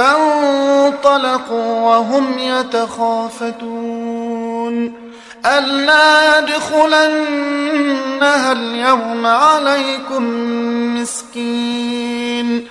فانطلقوا وهم يتخافتون. ألا يدخلنها اليوم عليكم مسكين.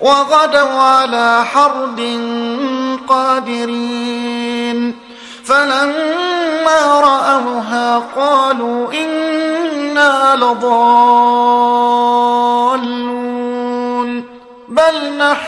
وغدوا على حرد قادرين. فلما رأوها قالوا إنا لضالون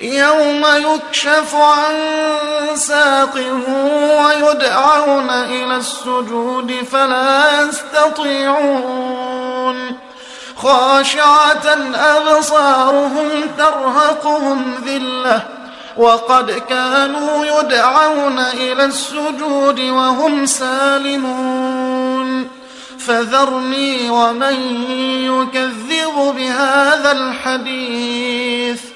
يوم يكشف عن ساق ويدعون إلى السجود فلا يستطيعون. خاشعة أبصارهم ترهقهم ذلة وقد كانوا يدعون إلى السجود وهم سالمون. فذرني ومن يكذب بهذا الحديث.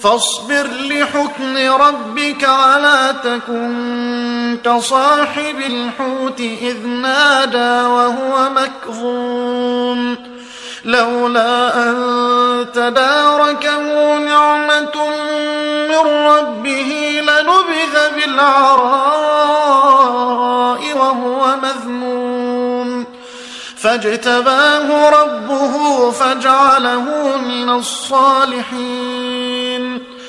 فاصبر لحكم ربك ولا تكن كصاحب الحوت إذ نادى وهو مكظوم لولا أن تداركه نعمة من ربه لنبذ بالعراء وهو مذموم فاجتباه ربه فاجعله من الصالحين